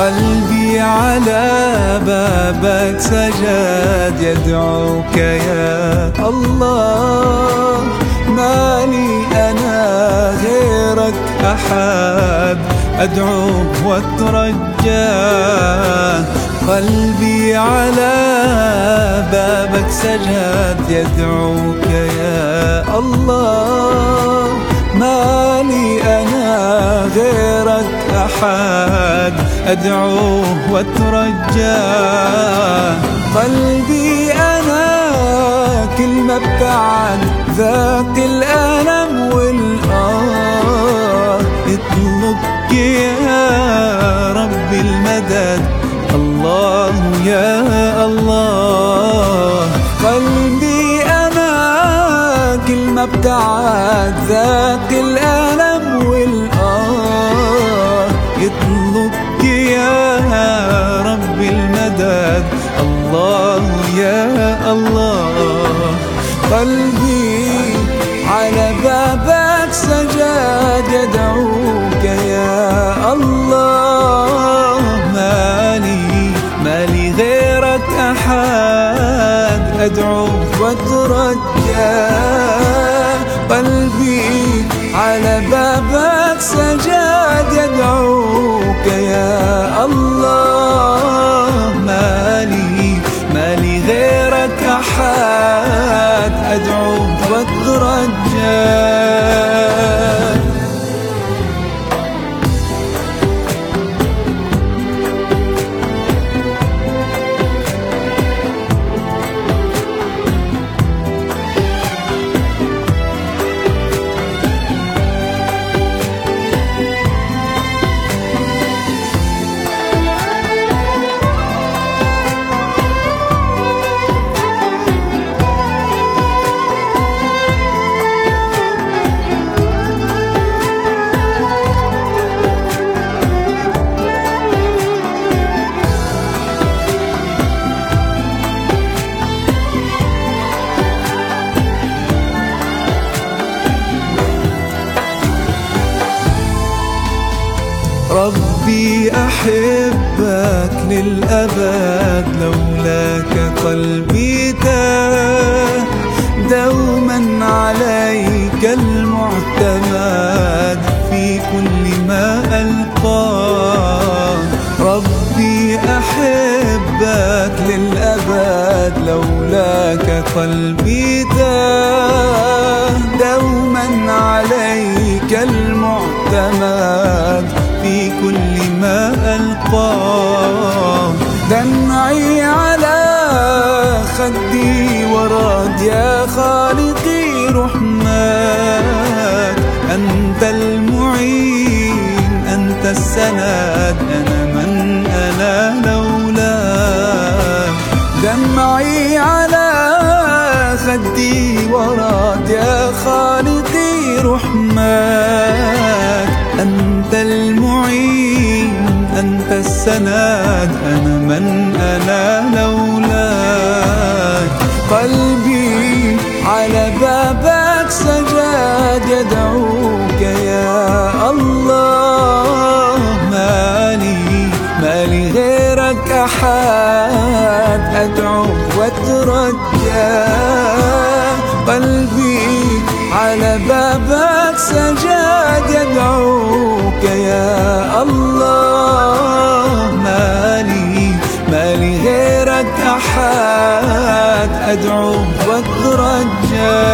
قلبي على بابك سجد يدعوك يا الله. ما لي أنا غيرك أحد. أدعوك وأترجى. قلبي على بابك سجد يدعوك يا الله. ما لي أنا غيرك أحد. أدعوه وأترجى. قلبي أنا كل ما ابتعد ذاق الألم والآه. اطلبك يا رب المدد. الله يا الله. قلبي أنا كل ما ابتعد ذاق قلبي على بابك سجاد يدعوك يا الله. مالي مالي غيرك أحد. أدعوك وأترجى. قلبي على بابك سجاد يدعوك يا الله. مالي مالي غيرك أحد. ربي أحبك للأبد لولاك قلبي تاه دوما عليك المعتمد في كل ما ألقاه ربي أحبك للأبد لولاك قلبي تاه ألقاه دمعي على خدي ورد يا خالقي رحمك أنت المعين أنت السند أنا من أنا لولاك دمعي على خدي ورد يا خالقي قلبي على بابك سجاد يدعوك يا الله. مالي مالي غيرك أحد. أدعوك وأترجى. قلبي على بابك سجاد يدعوك يا الله. أدعو وأترجى